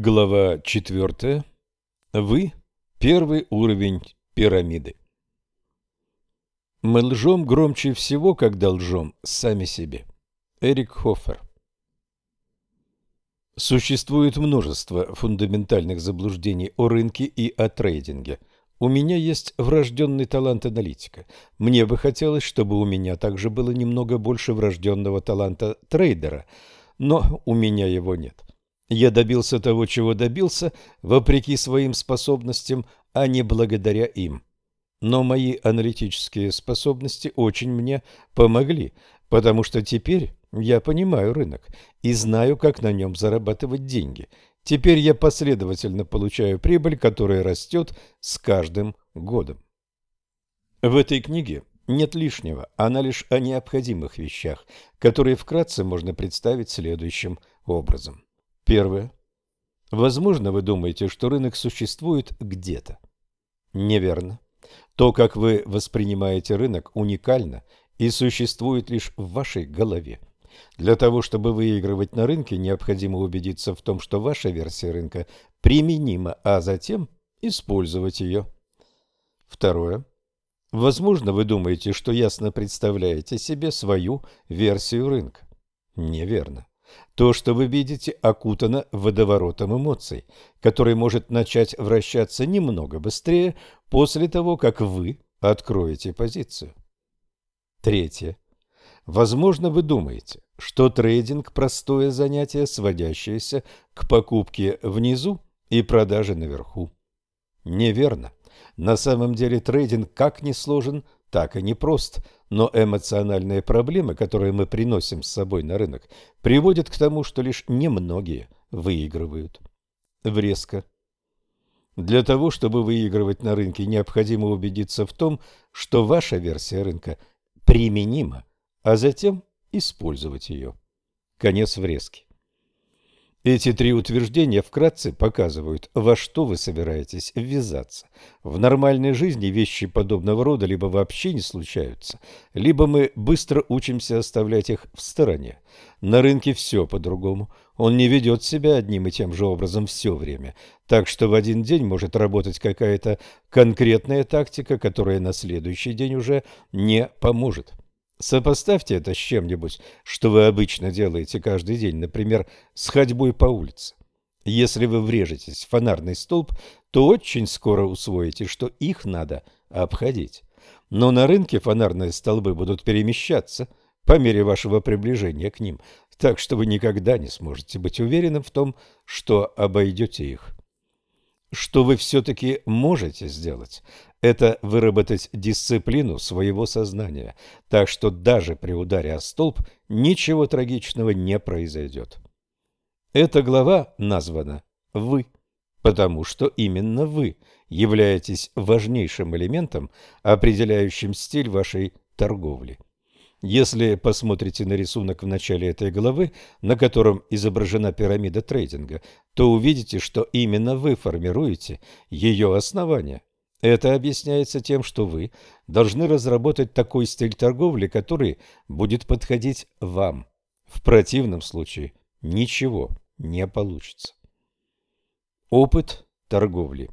Глава 4. Вы – первый уровень пирамиды. Мы лжем громче всего, когда лжем сами себе. Эрик Хоффер. Существует множество фундаментальных заблуждений о рынке и о трейдинге. У меня есть врожденный талант аналитика. Мне бы хотелось, чтобы у меня также было немного больше врожденного таланта трейдера, но у меня его нет. Я добился того, чего добился, вопреки своим способностям, а не благодаря им. Но мои аналитические способности очень мне помогли, потому что теперь я понимаю рынок и знаю, как на нем зарабатывать деньги. Теперь я последовательно получаю прибыль, которая растет с каждым годом. В этой книге нет лишнего, она лишь о необходимых вещах, которые вкратце можно представить следующим образом. Первое. Возможно, вы думаете, что рынок существует где-то. Неверно. То, как вы воспринимаете рынок, уникально и существует лишь в вашей голове. Для того, чтобы выигрывать на рынке, необходимо убедиться в том, что ваша версия рынка применима, а затем использовать ее. Второе. Возможно, вы думаете, что ясно представляете себе свою версию рынка. Неверно. То, что вы видите, окутано водоворотом эмоций, который может начать вращаться немного быстрее после того, как вы откроете позицию. Третье. Возможно, вы думаете, что трейдинг – простое занятие, сводящееся к покупке внизу и продаже наверху. Неверно. На самом деле трейдинг как не сложен, так и непрост, но эмоциональные проблемы, которые мы приносим с собой на рынок, приводят к тому, что лишь немногие выигрывают. Врезка. Для того, чтобы выигрывать на рынке, необходимо убедиться в том, что ваша версия рынка применима, а затем использовать ее. Конец врезки. Эти три утверждения вкратце показывают, во что вы собираетесь ввязаться. В нормальной жизни вещи подобного рода либо вообще не случаются, либо мы быстро учимся оставлять их в стороне. На рынке все по-другому. Он не ведет себя одним и тем же образом все время. Так что в один день может работать какая-то конкретная тактика, которая на следующий день уже не поможет. Сопоставьте это с чем-нибудь, что вы обычно делаете каждый день, например, с ходьбой по улице. Если вы врежетесь в фонарный столб, то очень скоро усвоите, что их надо обходить. Но на рынке фонарные столбы будут перемещаться по мере вашего приближения к ним, так что вы никогда не сможете быть уверенным в том, что обойдете их. Что вы все-таки можете сделать, это выработать дисциплину своего сознания, так что даже при ударе о столб ничего трагичного не произойдет. Эта глава названа «Вы», потому что именно вы являетесь важнейшим элементом, определяющим стиль вашей торговли. Если посмотрите на рисунок в начале этой главы, на котором изображена пирамида трейдинга, то увидите, что именно вы формируете ее основание. Это объясняется тем, что вы должны разработать такой стиль торговли, который будет подходить вам. В противном случае ничего не получится. Опыт торговли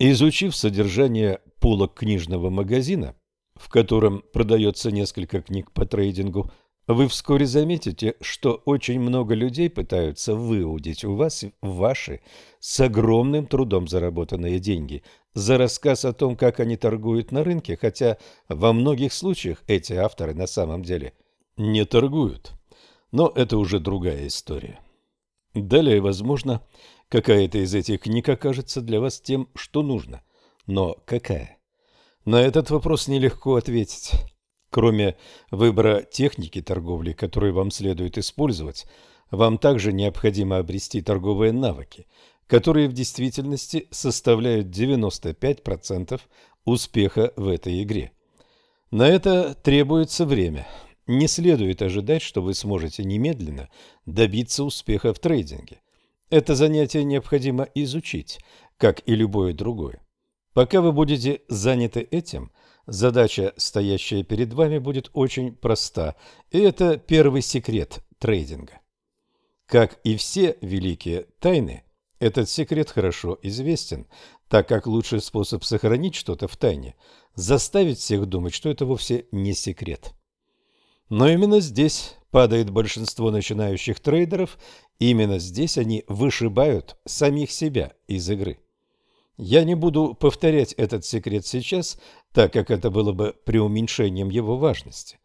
Изучив содержание полок книжного магазина, в котором продается несколько книг по трейдингу, вы вскоре заметите, что очень много людей пытаются выудить у вас ваши с огромным трудом заработанные деньги за рассказ о том, как они торгуют на рынке, хотя во многих случаях эти авторы на самом деле не торгуют. Но это уже другая история. Далее, возможно, какая-то из этих книг окажется для вас тем, что нужно. Но какая? На этот вопрос нелегко ответить. Кроме выбора техники торговли, которую вам следует использовать, вам также необходимо обрести торговые навыки, которые в действительности составляют 95% успеха в этой игре. На это требуется время. Не следует ожидать, что вы сможете немедленно добиться успеха в трейдинге. Это занятие необходимо изучить, как и любое другое. Пока вы будете заняты этим – Задача, стоящая перед вами, будет очень проста, и это первый секрет трейдинга. Как и все великие тайны, этот секрет хорошо известен, так как лучший способ сохранить что-то в тайне – заставить всех думать, что это вовсе не секрет. Но именно здесь падает большинство начинающих трейдеров, именно здесь они вышибают самих себя из игры. Я не буду повторять этот секрет сейчас, так как это было бы преуменьшением его важности.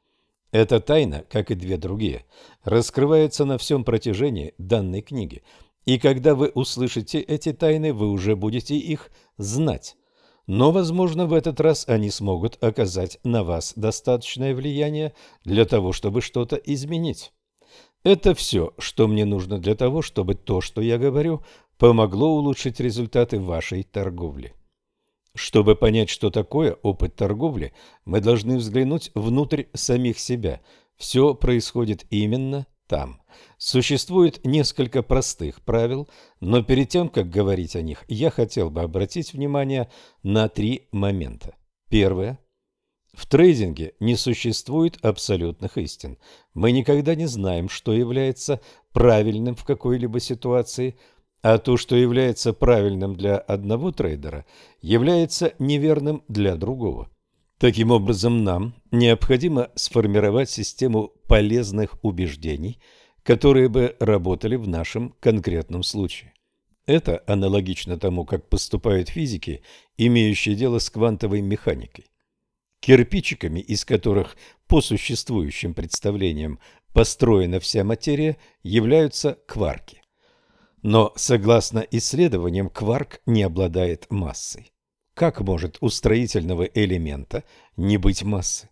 Эта тайна, как и две другие, раскрывается на всем протяжении данной книги, и когда вы услышите эти тайны, вы уже будете их знать. Но, возможно, в этот раз они смогут оказать на вас достаточное влияние для того, чтобы что-то изменить. Это все, что мне нужно для того, чтобы то, что я говорю, помогло улучшить результаты вашей торговли. Чтобы понять, что такое опыт торговли, мы должны взглянуть внутрь самих себя. Все происходит именно там. Существует несколько простых правил, но перед тем, как говорить о них, я хотел бы обратить внимание на три момента. Первое. В трейдинге не существует абсолютных истин. Мы никогда не знаем, что является правильным в какой-либо ситуации, а то, что является правильным для одного трейдера, является неверным для другого. Таким образом, нам необходимо сформировать систему полезных убеждений, которые бы работали в нашем конкретном случае. Это аналогично тому, как поступают физики, имеющие дело с квантовой механикой. Кирпичиками, из которых по существующим представлениям построена вся материя, являются кварки. Но, согласно исследованиям, кварк не обладает массой. Как может у строительного элемента не быть массы?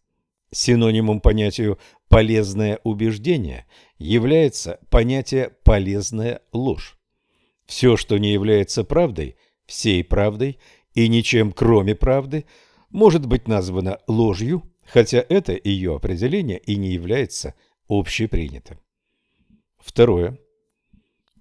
Синонимом понятию «полезное убеждение» является понятие «полезная ложь». Все, что не является правдой, всей правдой и ничем кроме правды, может быть названо ложью, хотя это ее определение и не является общепринятым. Второе.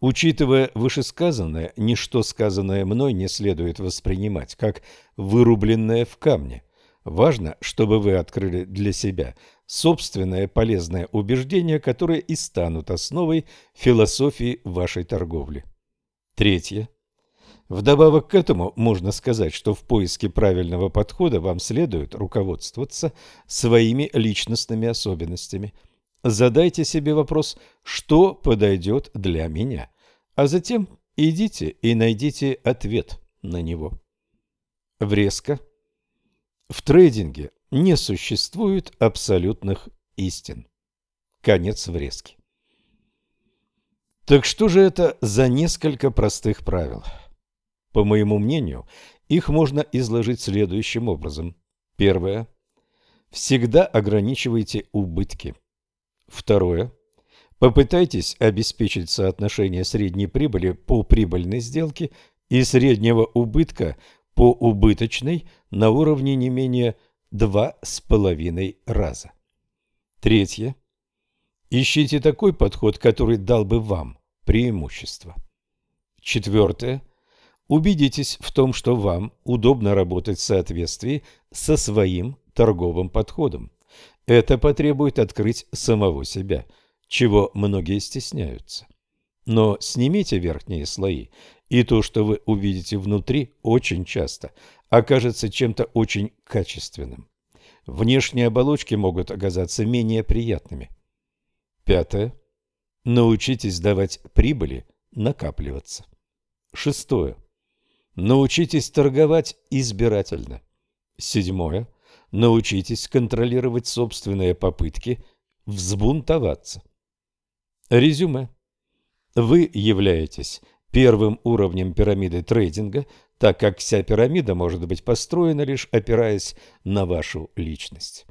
Учитывая вышесказанное, ничто сказанное мной не следует воспринимать как вырубленное в камне. Важно, чтобы вы открыли для себя собственное полезное убеждение, которое и станут основой философии вашей торговли. Третье. Вдобавок к этому можно сказать, что в поиске правильного подхода вам следует руководствоваться своими личностными особенностями – Задайте себе вопрос, что подойдет для меня, а затем идите и найдите ответ на него. Врезка. В трейдинге не существует абсолютных истин. Конец врезки. Так что же это за несколько простых правил? По моему мнению, их можно изложить следующим образом. Первое. Всегда ограничивайте убытки. Второе. Попытайтесь обеспечить соотношение средней прибыли по прибыльной сделке и среднего убытка по убыточной на уровне не менее 2,5 раза. Третье. Ищите такой подход, который дал бы вам преимущество. Четвертое. Убедитесь в том, что вам удобно работать в соответствии со своим торговым подходом. Это потребует открыть самого себя, чего многие стесняются. Но снимите верхние слои, и то, что вы увидите внутри, очень часто окажется чем-то очень качественным. Внешние оболочки могут оказаться менее приятными. Пятое. Научитесь давать прибыли накапливаться. Шестое. Научитесь торговать избирательно. Седьмое. Научитесь контролировать собственные попытки взбунтоваться. Резюме. Вы являетесь первым уровнем пирамиды трейдинга, так как вся пирамида может быть построена лишь опираясь на вашу личность.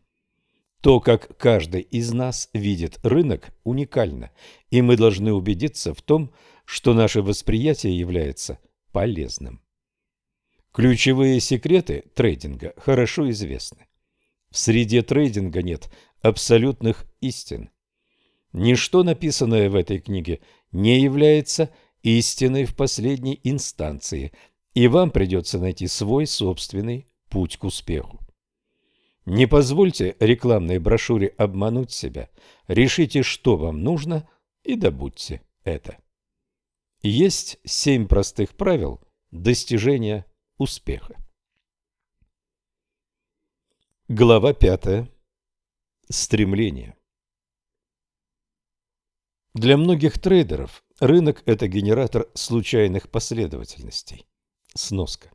То, как каждый из нас видит рынок, уникально, и мы должны убедиться в том, что наше восприятие является полезным. Ключевые секреты трейдинга хорошо известны. В среде трейдинга нет абсолютных истин. Ничто, написанное в этой книге, не является истиной в последней инстанции, и вам придется найти свой собственный путь к успеху. Не позвольте рекламной брошюре обмануть себя. Решите, что вам нужно, и добудьте это. Есть семь простых правил достижения успеха. Глава пятая. Стремление. Для многих трейдеров рынок – это генератор случайных последовательностей. Сноска.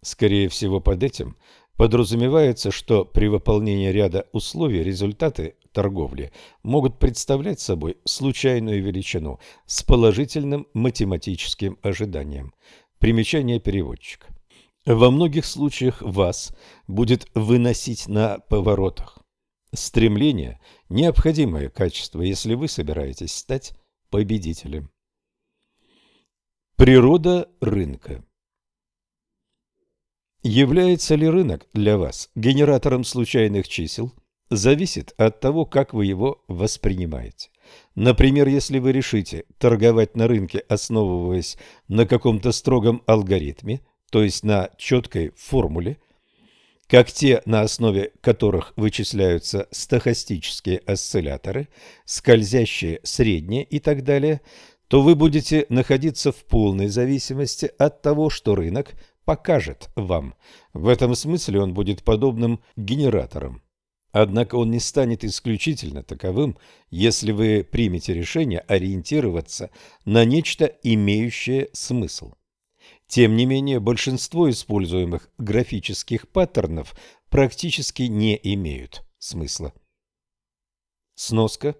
Скорее всего, под этим подразумевается, что при выполнении ряда условий результаты торговли могут представлять собой случайную величину с положительным математическим ожиданием. Примечание переводчика. Во многих случаях вас будет выносить на поворотах. Стремление – необходимое качество, если вы собираетесь стать победителем. Природа рынка Является ли рынок для вас генератором случайных чисел, зависит от того, как вы его воспринимаете. Например, если вы решите торговать на рынке, основываясь на каком-то строгом алгоритме, то есть на четкой формуле, как те, на основе которых вычисляются стохастические осцилляторы, скользящие, средние и так далее, то вы будете находиться в полной зависимости от того, что рынок покажет вам. В этом смысле он будет подобным генератором. Однако он не станет исключительно таковым, если вы примете решение ориентироваться на нечто, имеющее смысл. Тем не менее, большинство используемых графических паттернов практически не имеют смысла. Сноска.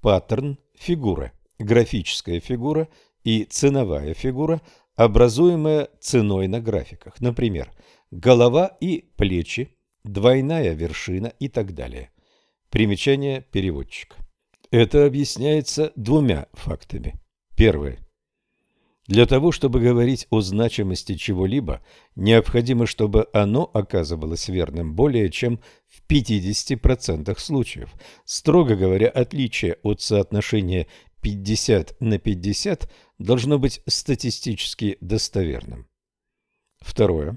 Паттерн – фигура, графическая фигура и ценовая фигура, образуемая ценой на графиках. Например, голова и плечи, двойная вершина и так далее. Примечание переводчика. Это объясняется двумя фактами. Первое. Для того, чтобы говорить о значимости чего-либо, необходимо, чтобы оно оказывалось верным более чем в 50% случаев. Строго говоря, отличие от соотношения 50 на 50 должно быть статистически достоверным. Второе.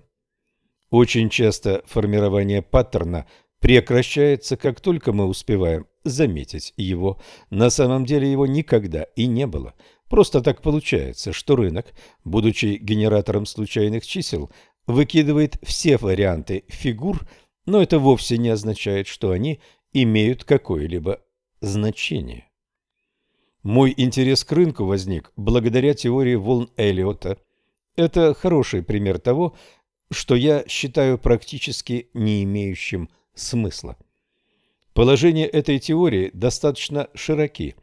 Очень часто формирование паттерна прекращается, как только мы успеваем заметить его. На самом деле его никогда и не было – Просто так получается, что рынок, будучи генератором случайных чисел, выкидывает все варианты фигур, но это вовсе не означает, что они имеют какое-либо значение. Мой интерес к рынку возник благодаря теории волн Эллиота. Это хороший пример того, что я считаю практически не имеющим смысла. Положения этой теории достаточно широки –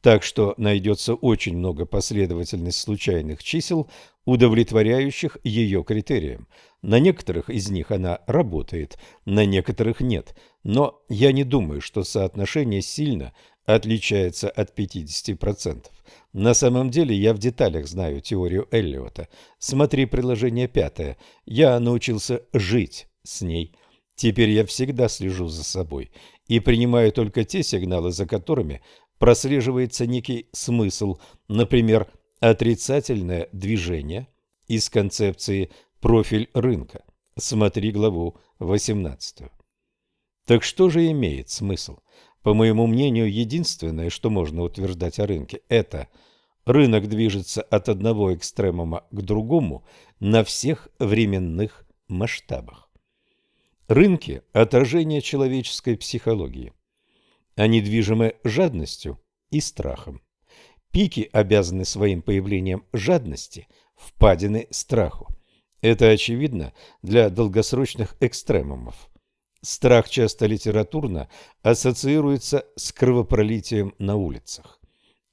так что найдется очень много последовательность случайных чисел, удовлетворяющих ее критериям. На некоторых из них она работает, на некоторых нет, но я не думаю, что соотношение сильно отличается от 50%. На самом деле я в деталях знаю теорию Эллиота. Смотри приложение пятое. Я научился жить с ней. Теперь я всегда слежу за собой и принимаю только те сигналы, за которыми прослеживается некий смысл, например, отрицательное движение из концепции «профиль рынка». Смотри главу 18. Так что же имеет смысл? По моему мнению, единственное, что можно утверждать о рынке, это рынок движется от одного экстремума к другому на всех временных масштабах. Рынки – отражение человеческой психологии. Они движимы жадностью и страхом. Пики обязаны своим появлением жадности, впадины страху. Это очевидно для долгосрочных экстремумов. Страх часто литературно ассоциируется с кровопролитием на улицах.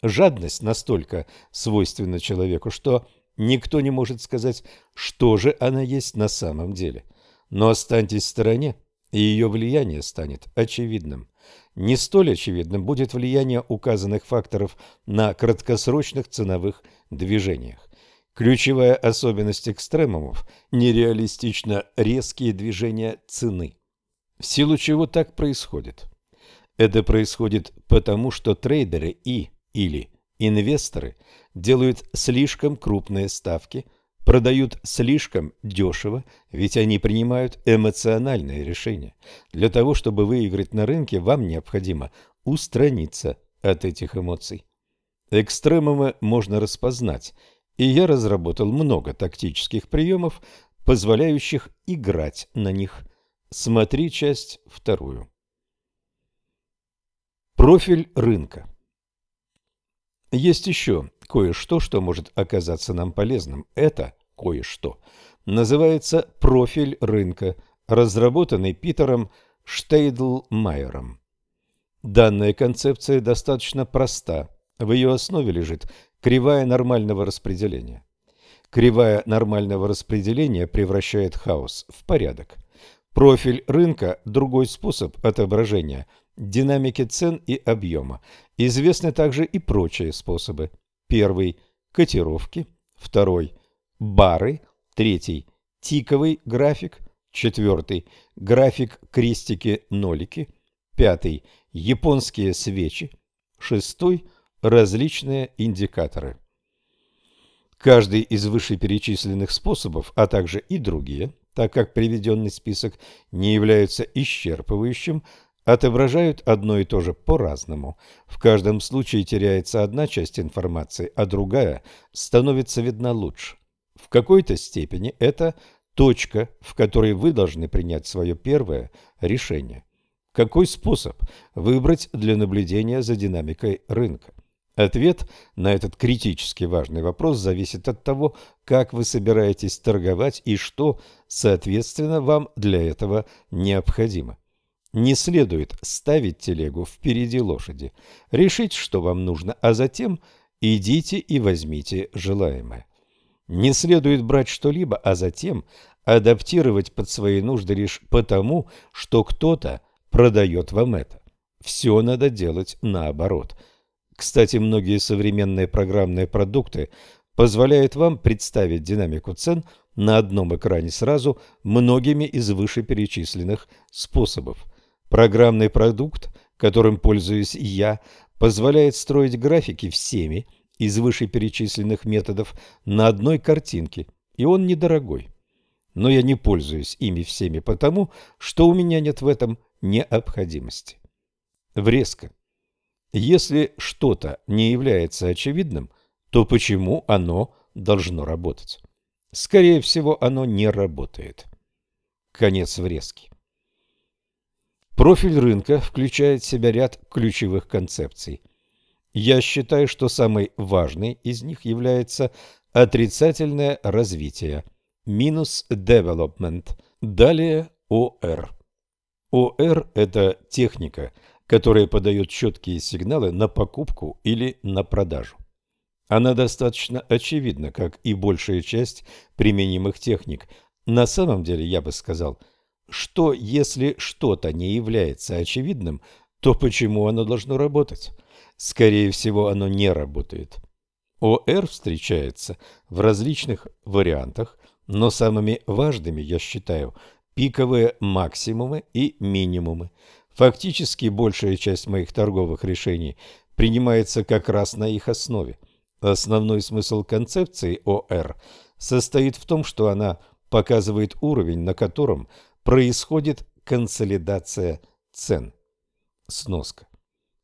Жадность настолько свойственна человеку, что никто не может сказать, что же она есть на самом деле. Но останьтесь в стороне, и ее влияние станет очевидным. Не столь очевидным будет влияние указанных факторов на краткосрочных ценовых движениях. Ключевая особенность экстремумов – нереалистично резкие движения цены. В силу чего так происходит? Это происходит потому, что трейдеры и или инвесторы делают слишком крупные ставки продают слишком дешево, ведь они принимают эмоциональные решения. Для того, чтобы выиграть на рынке, вам необходимо устраниться от этих эмоций. Экстремумы можно распознать, и я разработал много тактических приемов, позволяющих играть на них. Смотри часть вторую. Профиль рынка. Есть еще кое-что, что может оказаться нам полезным. Это кое-что называется профиль рынка, разработанный Питером Штейдлмайером. Данная концепция достаточно проста. В ее основе лежит кривая нормального распределения. Кривая нормального распределения превращает хаос в порядок. Профиль рынка – другой способ отображения динамики цен и объема. Известны также и прочие способы. Первый – котировки. Второй – бары. Третий – тиковый график. Четвертый – график крестики-нолики. Пятый – японские свечи. Шестой – различные индикаторы. Каждый из вышеперечисленных способов, а также и другие, так как приведенный список не является исчерпывающим, отображают одно и то же по-разному. В каждом случае теряется одна часть информации, а другая становится видна лучше. В какой-то степени это точка, в которой вы должны принять свое первое решение. Какой способ выбрать для наблюдения за динамикой рынка? Ответ на этот критически важный вопрос зависит от того, как вы собираетесь торговать и что, соответственно, вам для этого необходимо. Не следует ставить телегу впереди лошади. Решить, что вам нужно, а затем идите и возьмите желаемое. Не следует брать что-либо, а затем адаптировать под свои нужды лишь потому, что кто-то продает вам это. Все надо делать наоборот – кстати, многие современные программные продукты позволяют вам представить динамику цен на одном экране сразу многими из вышеперечисленных способов. Программный продукт, которым пользуюсь я, позволяет строить графики всеми из вышеперечисленных методов на одной картинке, и он недорогой. Но я не пользуюсь ими всеми потому, что у меня нет в этом необходимости. Врезка. Если что-то не является очевидным, то почему оно должно работать? Скорее всего, оно не работает. Конец врезки. Профиль рынка включает в себя ряд ключевых концепций. Я считаю, что самой важной из них является отрицательное развитие, минус development, далее ОР. ОР – это техника – которая подает четкие сигналы на покупку или на продажу. Она достаточно очевидна, как и большая часть применимых техник. На самом деле, я бы сказал, что если что-то не является очевидным, то почему оно должно работать? Скорее всего, оно не работает. ОР встречается в различных вариантах, но самыми важными, я считаю, пиковые максимумы и минимумы. Фактически большая часть моих торговых решений принимается как раз на их основе. Основной смысл концепции ОР состоит в том, что она показывает уровень, на котором происходит консолидация цен. Сноска.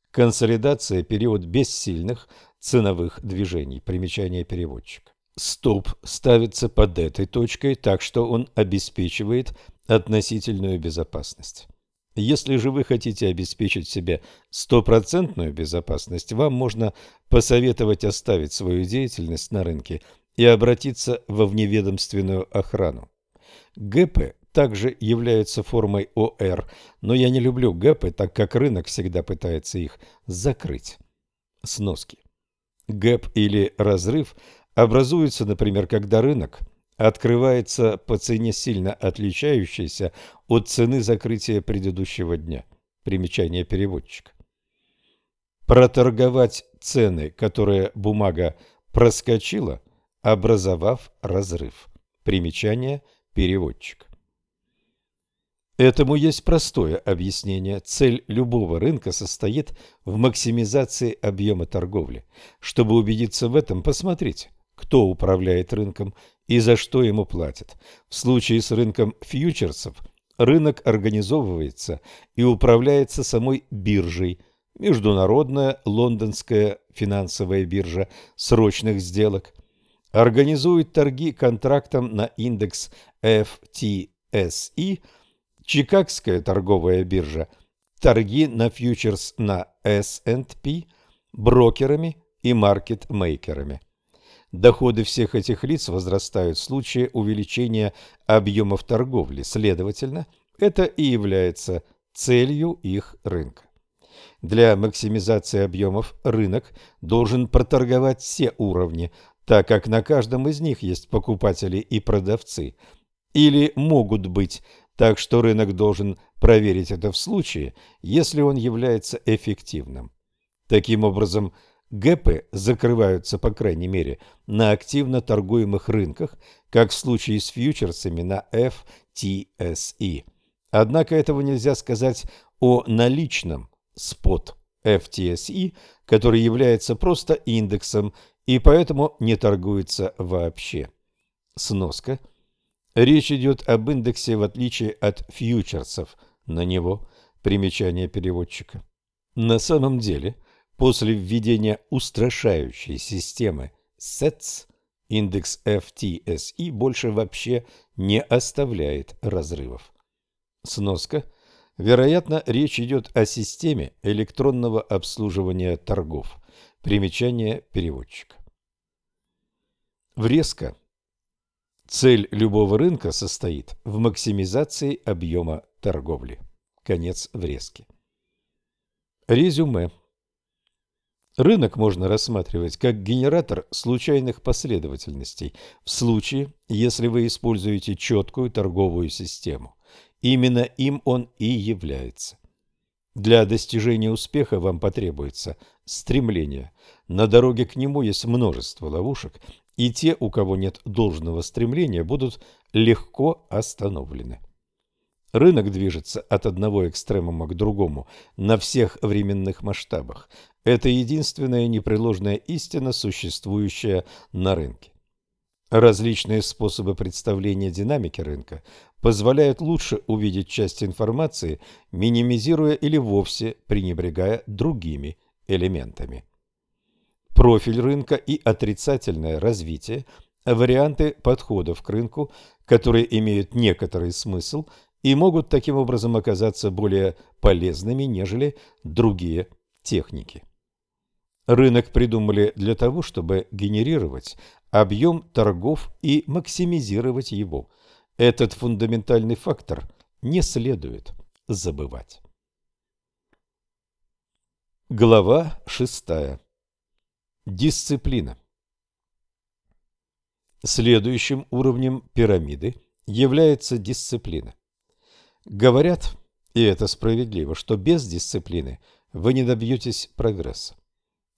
Консолидация – период без сильных ценовых движений. Примечание переводчика. Стоп ставится под этой точкой, так что он обеспечивает относительную безопасность. Если же вы хотите обеспечить себе стопроцентную безопасность, вам можно посоветовать оставить свою деятельность на рынке и обратиться во вневедомственную охрану. ГЭПы также являются формой ОР, но я не люблю ГЭПы, так как рынок всегда пытается их закрыть. Сноски. ГЭП или разрыв образуется, например, когда рынок – открывается по цене сильно отличающейся от цены закрытия предыдущего дня. Примечание переводчика. Проторговать цены, которые бумага проскочила, образовав разрыв. Примечание переводчика. Этому есть простое объяснение. Цель любого рынка состоит в максимизации объема торговли. Чтобы убедиться в этом, посмотрите, кто управляет рынком и за что ему платят. В случае с рынком фьючерсов рынок организовывается и управляется самой биржей. Международная лондонская финансовая биржа срочных сделок организует торги контрактом на индекс FTSE, Чикагская торговая биржа торги на фьючерс на S&P брокерами и маркетмейкерами. Доходы всех этих лиц возрастают в случае увеличения объемов торговли, следовательно, это и является целью их рынка. Для максимизации объемов рынок должен проторговать все уровни, так как на каждом из них есть покупатели и продавцы, или могут быть, так что рынок должен проверить это в случае, если он является эффективным. Таким образом, гэпы закрываются, по крайней мере, на активно торгуемых рынках, как в случае с фьючерсами на FTSE. Однако этого нельзя сказать о наличном спот FTSE, который является просто индексом и поэтому не торгуется вообще. Сноска. Речь идет об индексе в отличие от фьючерсов на него. Примечание переводчика. На самом деле, после введения устрашающей системы SETS, индекс FTSE больше вообще не оставляет разрывов. Сноска. Вероятно, речь идет о системе электронного обслуживания торгов. Примечание переводчика. Врезка. Цель любого рынка состоит в максимизации объема торговли. Конец врезки. Резюме. Рынок можно рассматривать как генератор случайных последовательностей в случае, если вы используете четкую торговую систему. Именно им он и является. Для достижения успеха вам потребуется стремление. На дороге к нему есть множество ловушек, и те, у кого нет должного стремления, будут легко остановлены. Рынок движется от одного экстремума к другому на всех временных масштабах. Это единственная непреложная истина, существующая на рынке. Различные способы представления динамики рынка позволяют лучше увидеть часть информации, минимизируя или вовсе пренебрегая другими элементами. Профиль рынка и отрицательное развитие – варианты подходов к рынку, которые имеют некоторый смысл и могут таким образом оказаться более полезными, нежели другие техники. Рынок придумали для того, чтобы генерировать объем торгов и максимизировать его. Этот фундаментальный фактор не следует забывать. Глава 6. Дисциплина. Следующим уровнем пирамиды является дисциплина. Говорят, и это справедливо, что без дисциплины вы не добьетесь прогресса.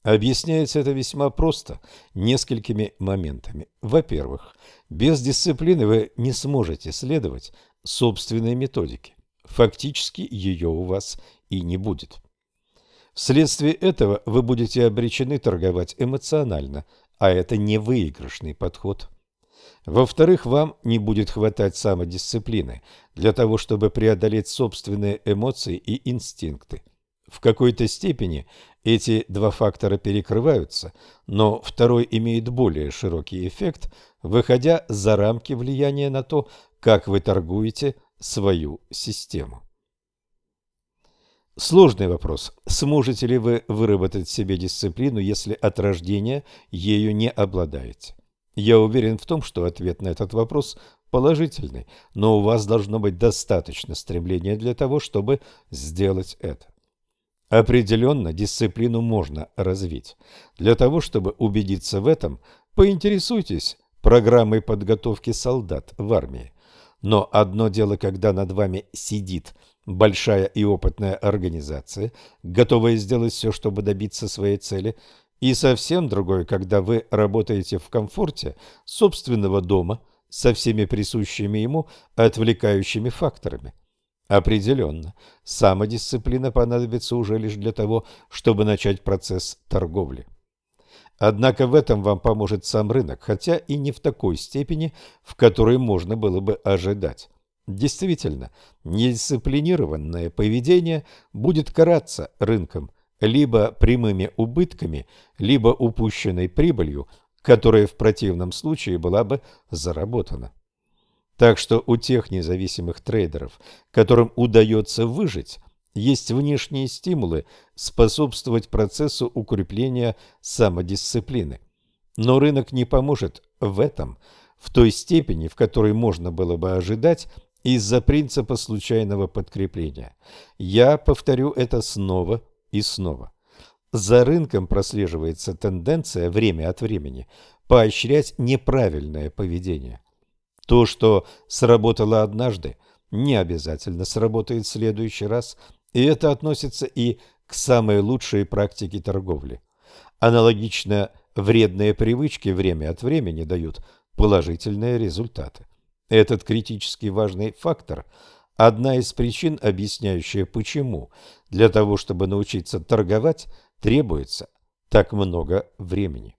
Объясняется это весьма просто, несколькими моментами. Во-первых, без дисциплины вы не сможете следовать собственной методике. Фактически ее у вас и не будет. Вследствие этого вы будете обречены торговать эмоционально, а это не выигрышный подход. Во-вторых, вам не будет хватать самодисциплины для того, чтобы преодолеть собственные эмоции и инстинкты. В какой-то степени эти два фактора перекрываются, но второй имеет более широкий эффект, выходя за рамки влияния на то, как вы торгуете свою систему. Сложный вопрос. Сможете ли вы выработать в себе дисциплину, если от рождения ею не обладаете? Я уверен в том, что ответ на этот вопрос положительный, но у вас должно быть достаточно стремления для того, чтобы сделать это. Определенно, дисциплину можно развить. Для того, чтобы убедиться в этом, поинтересуйтесь программой подготовки солдат в армии. Но одно дело, когда над вами сидит большая и опытная организация, готовая сделать все, чтобы добиться своей цели, и совсем другое, когда вы работаете в комфорте собственного дома со всеми присущими ему отвлекающими факторами – Определенно, самодисциплина понадобится уже лишь для того, чтобы начать процесс торговли. Однако в этом вам поможет сам рынок, хотя и не в такой степени, в которой можно было бы ожидать. Действительно, недисциплинированное поведение будет караться рынком. либо прямыми убытками, либо упущенной прибылью, которая в противном случае была бы заработана. Так что у тех независимых трейдеров, которым удается выжить, есть внешние стимулы способствовать процессу укрепления самодисциплины. Но рынок не поможет в этом в той степени, в которой можно было бы ожидать из-за принципа случайного подкрепления. Я повторю это снова и снова. За рынком прослеживается тенденция время от времени поощрять неправильное поведение. То, что сработало однажды, не обязательно сработает в следующий раз, и это относится и к самой лучшей практике торговли. Аналогично вредные привычки время от времени дают положительные результаты. Этот критически важный фактор – одна из причин, объясняющая, почему для того, чтобы научиться торговать, требуется так много времени.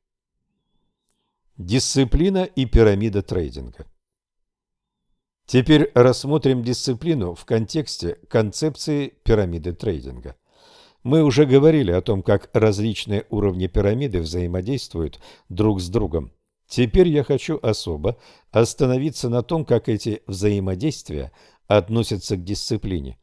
Дисциплина и пирамида трейдинга Теперь рассмотрим дисциплину в контексте концепции пирамиды трейдинга. Мы уже говорили о том, как различные уровни пирамиды взаимодействуют друг с другом. Теперь я хочу особо остановиться на том, как эти взаимодействия относятся к дисциплине.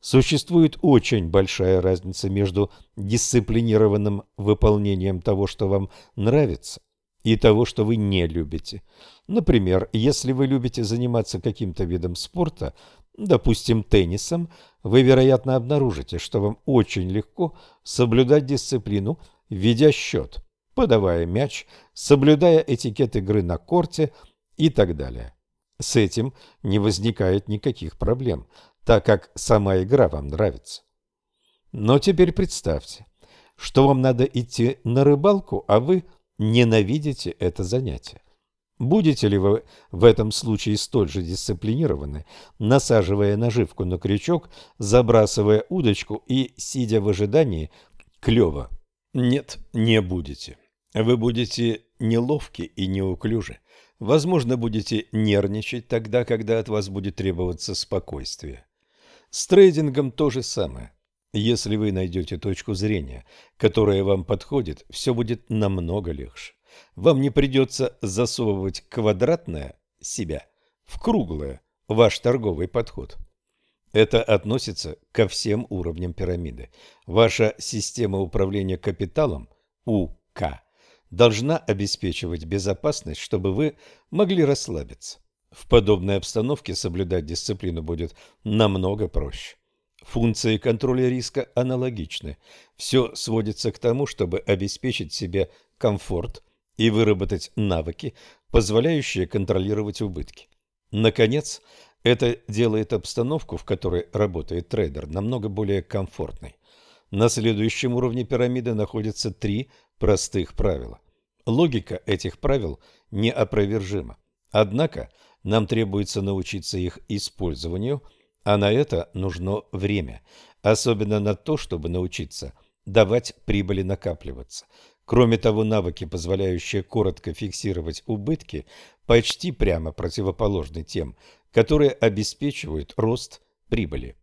Существует очень большая разница между дисциплинированным выполнением того, что вам нравится, и того, что вы не любите. Например, если вы любите заниматься каким-то видом спорта, допустим, теннисом, вы, вероятно, обнаружите, что вам очень легко соблюдать дисциплину, ведя счет, подавая мяч, соблюдая этикет игры на корте и так далее. С этим не возникает никаких проблем, так как сама игра вам нравится. Но теперь представьте, что вам надо идти на рыбалку, а вы – ненавидите это занятие. Будете ли вы в этом случае столь же дисциплинированы, насаживая наживку на крючок, забрасывая удочку и, сидя в ожидании, клёва? Нет, не будете. Вы будете неловки и неуклюжи. Возможно, будете нервничать тогда, когда от вас будет требоваться спокойствие. С трейдингом то же самое. Если вы найдете точку зрения, которая вам подходит, все будет намного легче. Вам не придется засовывать квадратное себя в круглое ваш торговый подход. Это относится ко всем уровням пирамиды. Ваша система управления капиталом УК должна обеспечивать безопасность, чтобы вы могли расслабиться. В подобной обстановке соблюдать дисциплину будет намного проще. Функции контроля риска аналогичны. Все сводится к тому, чтобы обеспечить себе комфорт и выработать навыки, позволяющие контролировать убытки. Наконец, это делает обстановку, в которой работает трейдер, намного более комфортной. На следующем уровне пирамиды находятся три простых правила. Логика этих правил неопровержима. Однако нам требуется научиться их использованию – а на это нужно время, особенно на то, чтобы научиться давать прибыли накапливаться. Кроме того, навыки, позволяющие коротко фиксировать убытки, почти прямо противоположны тем, которые обеспечивают рост прибыли.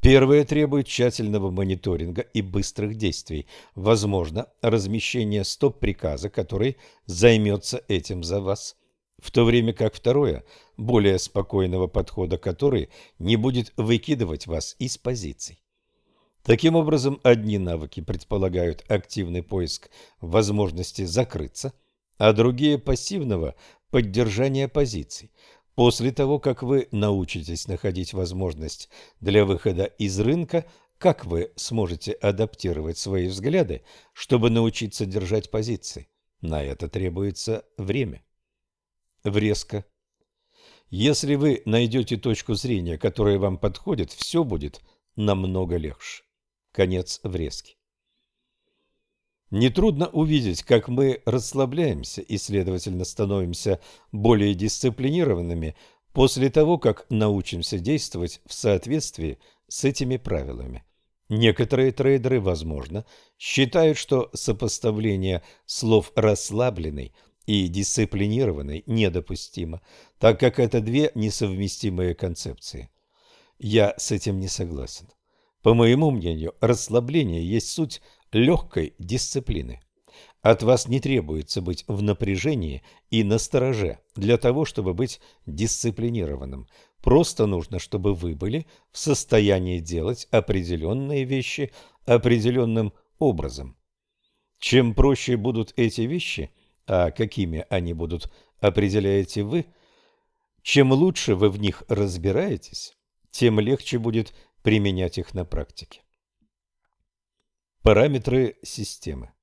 Первое требует тщательного мониторинга и быстрых действий. Возможно, размещение стоп-приказа, который займется этим за вас – в то время как второе, более спокойного подхода который не будет выкидывать вас из позиций. Таким образом, одни навыки предполагают активный поиск возможности закрыться, а другие – пассивного поддержания позиций. После того, как вы научитесь находить возможность для выхода из рынка, как вы сможете адаптировать свои взгляды, чтобы научиться держать позиции? На это требуется время врезка. Если вы найдете точку зрения, которая вам подходит, все будет намного легче. Конец врезки. Нетрудно увидеть, как мы расслабляемся и, следовательно, становимся более дисциплинированными после того, как научимся действовать в соответствии с этими правилами. Некоторые трейдеры, возможно, считают, что сопоставление слов «расслабленный» и дисциплинированной недопустимо, так как это две несовместимые концепции. Я с этим не согласен. По моему мнению, расслабление есть суть легкой дисциплины. От вас не требуется быть в напряжении и настороже для того, чтобы быть дисциплинированным. Просто нужно, чтобы вы были в состоянии делать определенные вещи определенным образом. Чем проще будут эти вещи, а какими они будут, определяете вы, чем лучше вы в них разбираетесь, тем легче будет применять их на практике. Параметры системы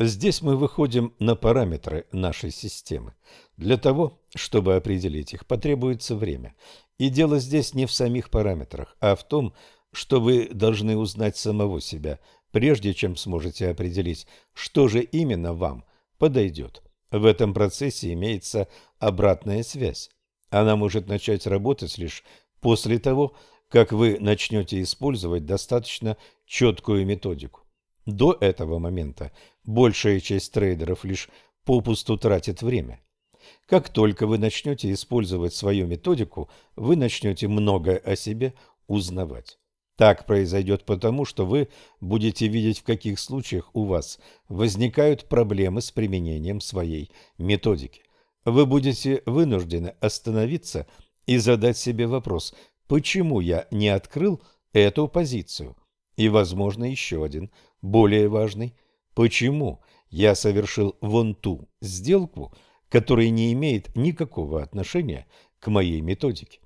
Здесь мы выходим на параметры нашей системы. Для того, чтобы определить их, потребуется время. И дело здесь не в самих параметрах, а в том, что вы должны узнать самого себя, прежде чем сможете определить, что же именно вам подойдет. В этом процессе имеется обратная связь. Она может начать работать лишь после того, как вы начнете использовать достаточно четкую методику. До этого момента большая часть трейдеров лишь попусту тратит время. Как только вы начнете использовать свою методику, вы начнете многое о себе узнавать. Так произойдет потому, что вы будете видеть, в каких случаях у вас возникают проблемы с применением своей методики. Вы будете вынуждены остановиться и задать себе вопрос, почему я не открыл эту позицию? И, возможно, еще один – более важный, почему я совершил вон ту сделку, которая не имеет никакого отношения к моей методике.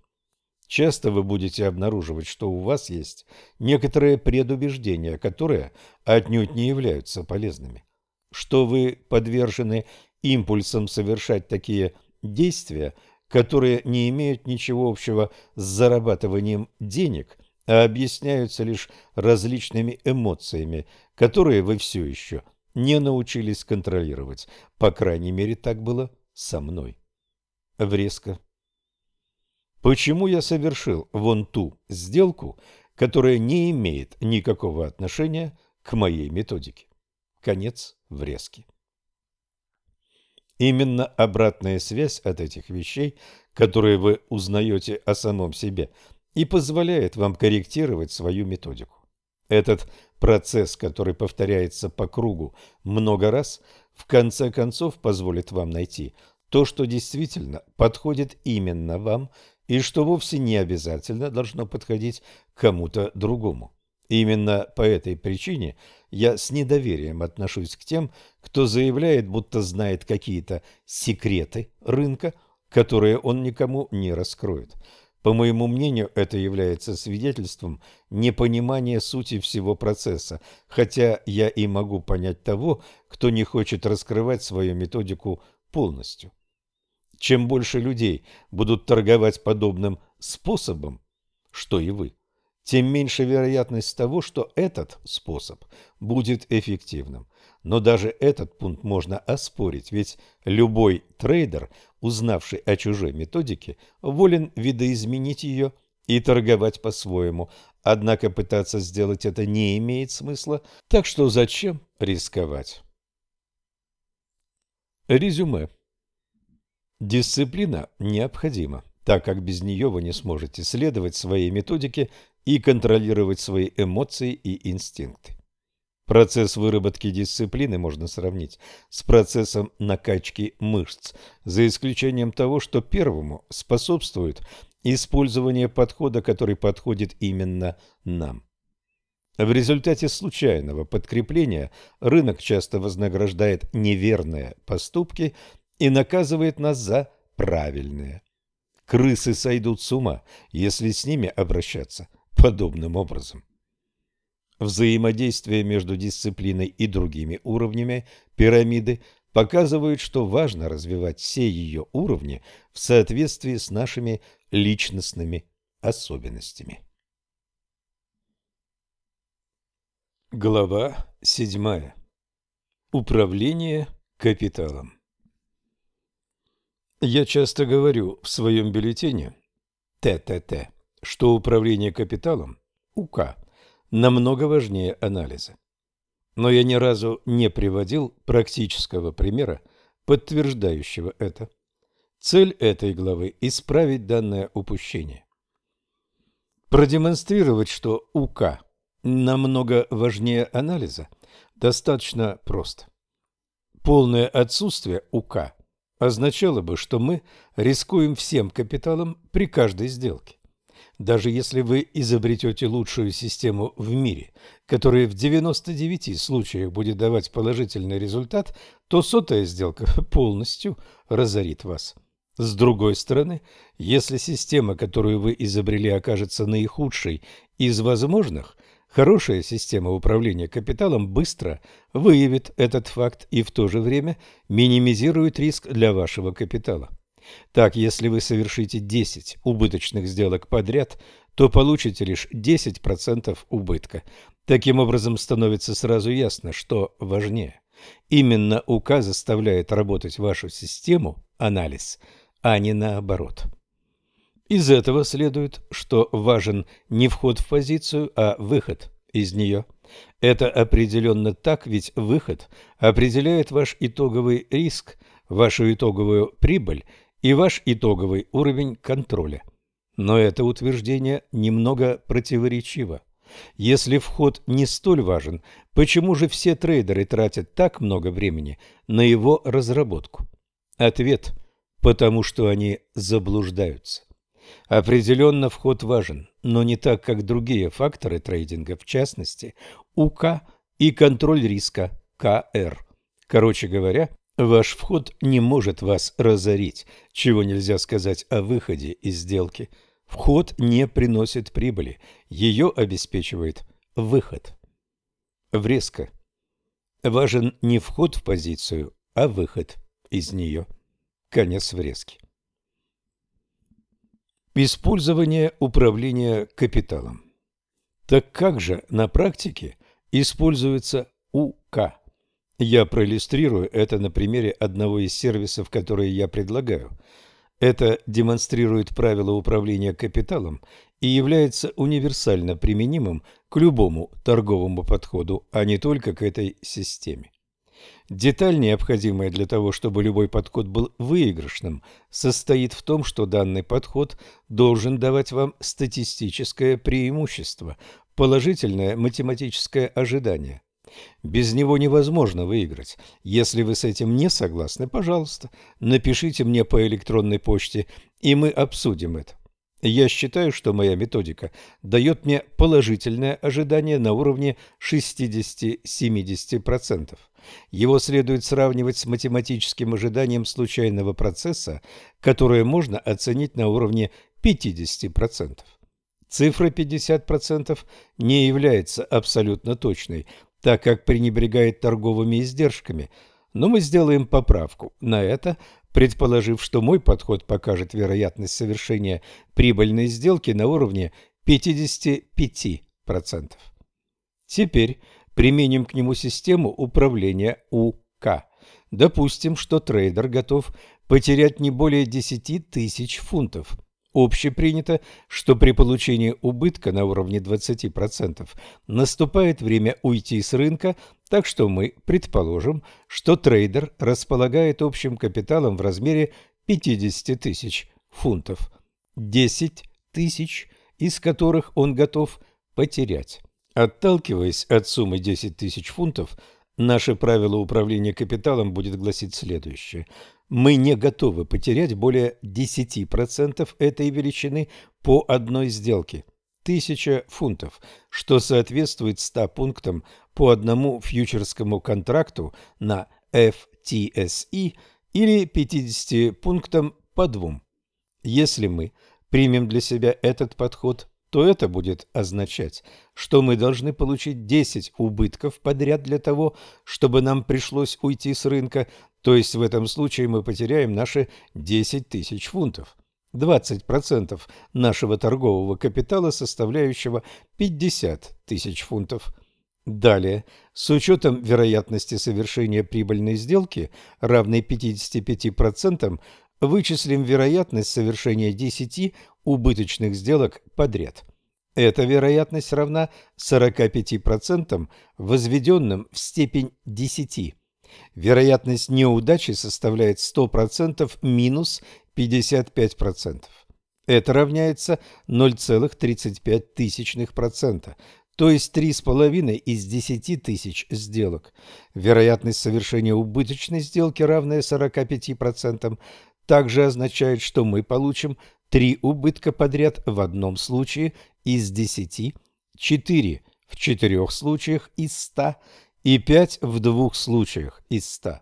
Часто вы будете обнаруживать, что у вас есть некоторые предубеждения, которые отнюдь не являются полезными, что вы подвержены импульсам совершать такие действия, которые не имеют ничего общего с зарабатыванием денег – а объясняются лишь различными эмоциями, которые вы все еще не научились контролировать. По крайней мере, так было со мной. Врезко. Почему я совершил вон ту сделку, которая не имеет никакого отношения к моей методике? Конец врезки. Именно обратная связь от этих вещей, которые вы узнаете о самом себе – и позволяет вам корректировать свою методику. Этот процесс, который повторяется по кругу много раз, в конце концов позволит вам найти то, что действительно подходит именно вам и что вовсе не обязательно должно подходить кому-то другому. Именно по этой причине я с недоверием отношусь к тем, кто заявляет, будто знает какие-то секреты рынка, которые он никому не раскроет. По моему мнению, это является свидетельством непонимания сути всего процесса, хотя я и могу понять того, кто не хочет раскрывать свою методику полностью. Чем больше людей будут торговать подобным способом, что и вы, тем меньше вероятность того, что этот способ будет эффективным. Но даже этот пункт можно оспорить, ведь любой трейдер, узнавший о чужой методике, волен видоизменить ее и торговать по-своему. Однако пытаться сделать это не имеет смысла, так что зачем рисковать? Резюме. Дисциплина необходима, так как без нее вы не сможете следовать своей методике и контролировать свои эмоции и инстинкты. Процесс выработки дисциплины можно сравнить с процессом накачки мышц, за исключением того, что первому способствует использование подхода, который подходит именно нам. В результате случайного подкрепления рынок часто вознаграждает неверные поступки и наказывает нас за правильные. Крысы сойдут с ума, если с ними обращаться подобным образом. Взаимодействие между дисциплиной и другими уровнями пирамиды показывает, что важно развивать все ее уровни в соответствии с нашими личностными особенностями. Глава 7. Управление капиталом. Я часто говорю в своем бюллетене ТТТ, что управление капиталом УК – намного важнее анализа. Но я ни разу не приводил практического примера, подтверждающего это. Цель этой главы – исправить данное упущение. Продемонстрировать, что УК намного важнее анализа, достаточно просто. Полное отсутствие УК означало бы, что мы рискуем всем капиталом при каждой сделке. Даже если вы изобретете лучшую систему в мире, которая в 99 случаях будет давать положительный результат, то сотая сделка полностью разорит вас. С другой стороны, если система, которую вы изобрели, окажется наихудшей из возможных, хорошая система управления капиталом быстро выявит этот факт и в то же время минимизирует риск для вашего капитала. Так, если вы совершите 10 убыточных сделок подряд, то получите лишь 10% убытка. Таким образом, становится сразу ясно, что важнее. Именно УК заставляет работать вашу систему, анализ, а не наоборот. Из этого следует, что важен не вход в позицию, а выход из нее. Это определенно так, ведь выход определяет ваш итоговый риск, вашу итоговую прибыль и ваш итоговый уровень контроля. Но это утверждение немного противоречиво. Если вход не столь важен, почему же все трейдеры тратят так много времени на его разработку? Ответ – потому что они заблуждаются. Определенно вход важен, но не так, как другие факторы трейдинга, в частности, УК и контроль риска, КР. Короче говоря, Ваш вход не может вас разорить, чего нельзя сказать о выходе из сделки. Вход не приносит прибыли, ее обеспечивает выход. Врезка. Важен не вход в позицию, а выход из нее. Конец врезки. Использование управления капиталом. Так как же на практике используется УК? Я проиллюстрирую это на примере одного из сервисов, которые я предлагаю. Это демонстрирует правила управления капиталом и является универсально применимым к любому торговому подходу, а не только к этой системе. Деталь, необходимая для того, чтобы любой подход был выигрышным, состоит в том, что данный подход должен давать вам статистическое преимущество, положительное математическое ожидание. Без него невозможно выиграть. Если вы с этим не согласны, пожалуйста, напишите мне по электронной почте, и мы обсудим это. Я считаю, что моя методика дает мне положительное ожидание на уровне 60-70%. Его следует сравнивать с математическим ожиданием случайного процесса, которое можно оценить на уровне 50%. Цифра 50% не является абсолютно точной, так как пренебрегает торговыми издержками, но мы сделаем поправку на это, предположив, что мой подход покажет вероятность совершения прибыльной сделки на уровне 55%. Теперь применим к нему систему управления УК. Допустим, что трейдер готов потерять не более 10 тысяч фунтов – Общепринято, что при получении убытка на уровне 20% наступает время уйти с рынка, так что мы предположим, что трейдер располагает общим капиталом в размере 50 тысяч фунтов, 10 тысяч из которых он готов потерять. Отталкиваясь от суммы 10 тысяч фунтов, наше правило управления капиталом будет гласить следующее – мы не готовы потерять более 10% этой величины по одной сделке. 1000 фунтов, что соответствует 100 пунктам по одному фьючерскому контракту на FTSE или 50 пунктам по двум. Если мы примем для себя этот подход, то это будет означать, что мы должны получить 10 убытков подряд для того, чтобы нам пришлось уйти с рынка, то есть в этом случае мы потеряем наши 10 тысяч фунтов. 20% нашего торгового капитала, составляющего 50 тысяч фунтов. Далее, с учетом вероятности совершения прибыльной сделки, равной 55%, вычислим вероятность совершения 10 убыточных сделок подряд. Эта вероятность равна 45%, возведенным в степень 10. Вероятность неудачи составляет 100% минус 55%. Это равняется 0,35%, то есть 3,5 из 10 тысяч сделок. Вероятность совершения убыточной сделки, равная 45%, также означает, что мы получим 3 убытка подряд в одном случае из 10, 4 в 4 случаях из 100 и 5 в двух случаях из 100.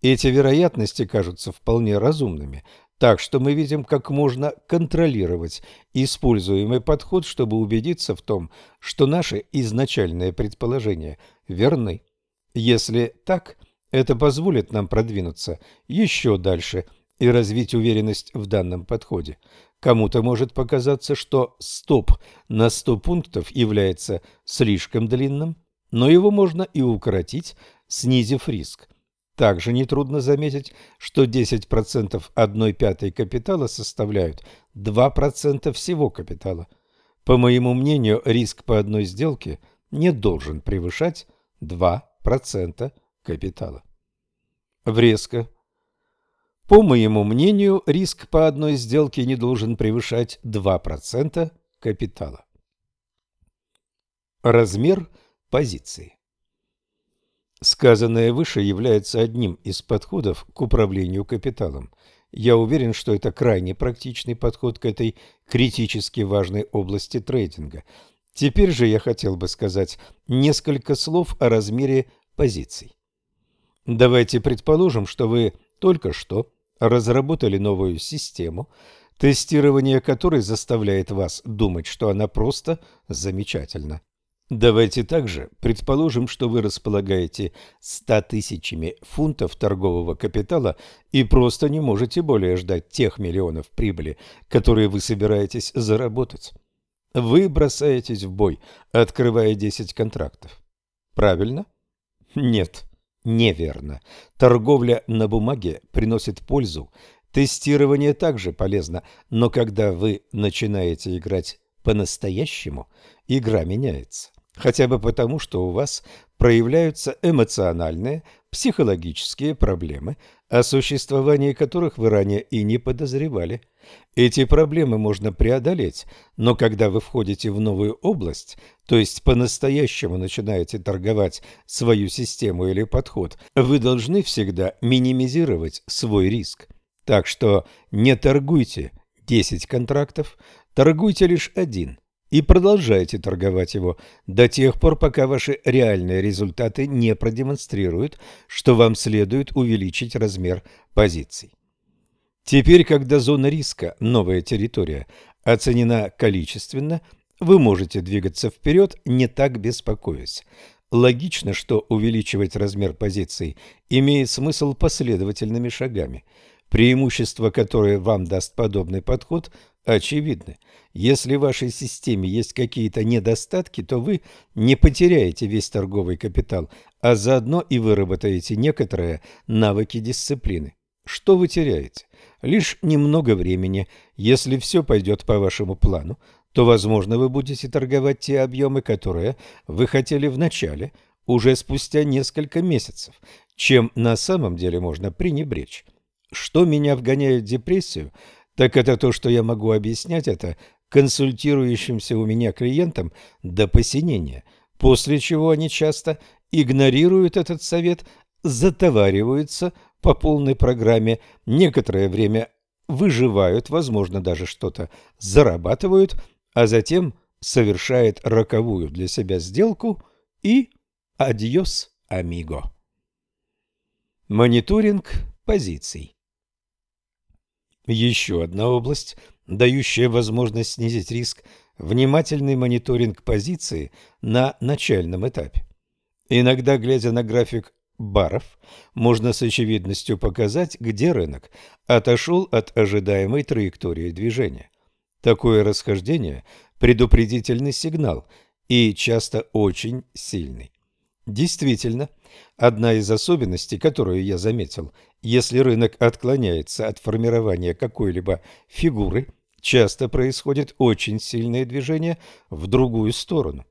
Эти вероятности кажутся вполне разумными, так что мы видим, как можно контролировать используемый подход, чтобы убедиться в том, что наши изначальные предположения верны. Если так, это позволит нам продвинуться еще дальше и развить уверенность в данном подходе. Кому-то может показаться, что стоп на 100 пунктов является слишком длинным, но его можно и укоротить, снизив риск. Также нетрудно заметить, что 10% 1 пятой капитала составляют 2% всего капитала. По моему мнению, риск по одной сделке не должен превышать 2% капитала. Врезка. По моему мнению, риск по одной сделке не должен превышать 2% капитала. Размер позиции. Сказанное выше является одним из подходов к управлению капиталом. Я уверен, что это крайне практичный подход к этой критически важной области трейдинга. Теперь же я хотел бы сказать несколько слов о размере позиций. Давайте предположим, что вы только что разработали новую систему, тестирование которой заставляет вас думать, что она просто замечательна. Давайте также предположим, что вы располагаете 100 тысячами фунтов торгового капитала и просто не можете более ждать тех миллионов прибыли, которые вы собираетесь заработать. Вы бросаетесь в бой, открывая 10 контрактов. Правильно? Нет, неверно. Торговля на бумаге приносит пользу, тестирование также полезно, но когда вы начинаете играть по-настоящему, игра меняется. Хотя бы потому, что у вас проявляются эмоциональные, психологические проблемы, о существовании которых вы ранее и не подозревали. Эти проблемы можно преодолеть, но когда вы входите в новую область, то есть по-настоящему начинаете торговать свою систему или подход, вы должны всегда минимизировать свой риск. Так что не торгуйте 10 контрактов, торгуйте лишь один – и продолжайте торговать его до тех пор, пока ваши реальные результаты не продемонстрируют, что вам следует увеличить размер позиций. Теперь, когда зона риска, новая территория, оценена количественно, вы можете двигаться вперед, не так беспокоясь. Логично, что увеличивать размер позиций имеет смысл последовательными шагами. Преимущество, которое вам даст подобный подход, очевидны. Если в вашей системе есть какие-то недостатки, то вы не потеряете весь торговый капитал, а заодно и выработаете некоторые навыки дисциплины. Что вы теряете? Лишь немного времени. Если все пойдет по вашему плану, то, возможно, вы будете торговать те объемы, которые вы хотели в начале, уже спустя несколько месяцев, чем на самом деле можно пренебречь. Что меня вгоняет в депрессию – так это то, что я могу объяснять это консультирующимся у меня клиентам до посинения, после чего они часто игнорируют этот совет, затовариваются по полной программе, некоторое время выживают, возможно, даже что-то зарабатывают, а затем совершает роковую для себя сделку и адьос, амиго. Мониторинг позиций еще одна область, дающая возможность снизить риск – внимательный мониторинг позиции на начальном этапе. Иногда, глядя на график баров, можно с очевидностью показать, где рынок отошел от ожидаемой траектории движения. Такое расхождение – предупредительный сигнал и часто очень сильный. Действительно, одна из особенностей, которую я заметил, если рынок отклоняется от формирования какой-либо фигуры, часто происходит очень сильное движение в другую сторону.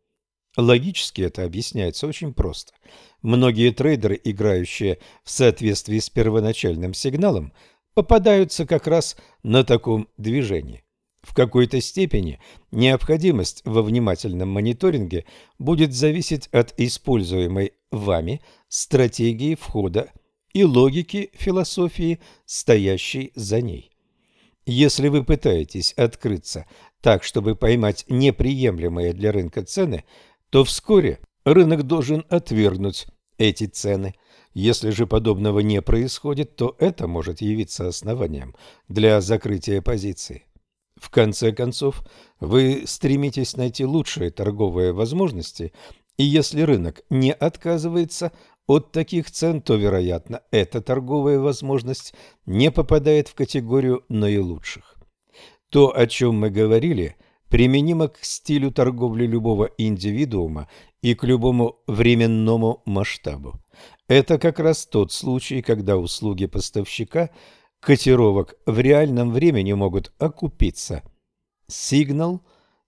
Логически это объясняется очень просто. Многие трейдеры, играющие в соответствии с первоначальным сигналом, попадаются как раз на таком движении. В какой-то степени необходимость во внимательном мониторинге будет зависеть от используемой вами стратегии входа и логики философии, стоящей за ней. Если вы пытаетесь открыться так, чтобы поймать неприемлемые для рынка цены, то вскоре рынок должен отвергнуть эти цены. Если же подобного не происходит, то это может явиться основанием для закрытия позиции. В конце концов, вы стремитесь найти лучшие торговые возможности, и если рынок не отказывается от таких цен, то, вероятно, эта торговая возможность не попадает в категорию наилучших. То, о чем мы говорили, применимо к стилю торговли любого индивидуума и к любому временному масштабу. Это как раз тот случай, когда услуги поставщика – котировок в реальном времени могут окупиться. Signal,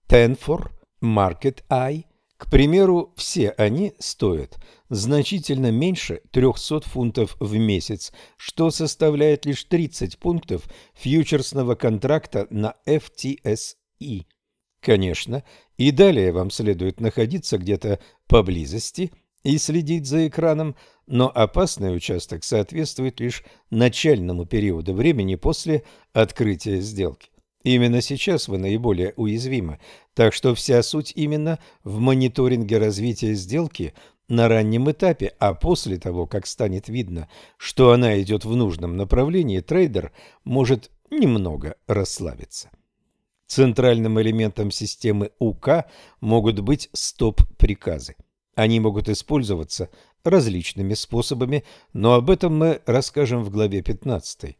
Tenfor, Market Eye, к примеру, все они стоят значительно меньше 300 фунтов в месяц, что составляет лишь 30 пунктов фьючерсного контракта на FTSE. Конечно, и далее вам следует находиться где-то поблизости и следить за экраном, но опасный участок соответствует лишь начальному периоду времени после открытия сделки. Именно сейчас вы наиболее уязвимы, так что вся суть именно в мониторинге развития сделки на раннем этапе, а после того, как станет видно, что она идет в нужном направлении, трейдер может немного расслабиться. Центральным элементом системы УК могут быть стоп-приказы. Они могут использоваться различными способами, но об этом мы расскажем в главе 15.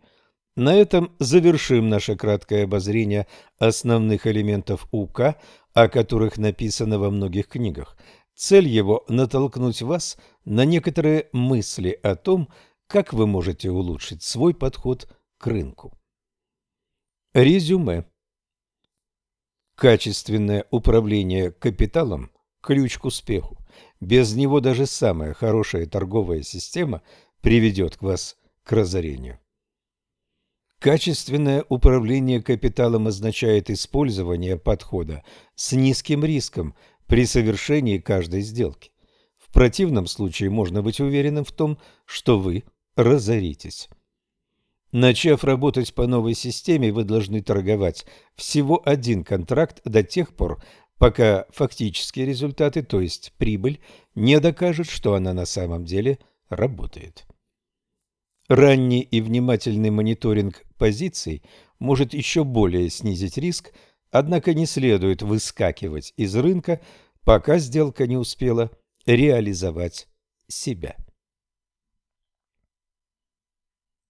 На этом завершим наше краткое обозрение основных элементов УК, о которых написано во многих книгах. Цель его – натолкнуть вас на некоторые мысли о том, как вы можете улучшить свой подход к рынку. Резюме. Качественное управление капиталом – ключ к успеху. Без него даже самая хорошая торговая система приведет к вас к разорению. Качественное управление капиталом означает использование подхода с низким риском при совершении каждой сделки. В противном случае можно быть уверенным в том, что вы разоритесь. Начав работать по новой системе, вы должны торговать всего один контракт до тех пор, пока фактические результаты, то есть прибыль, не докажут, что она на самом деле работает. Ранний и внимательный мониторинг позиций может еще более снизить риск, однако не следует выскакивать из рынка, пока сделка не успела реализовать себя.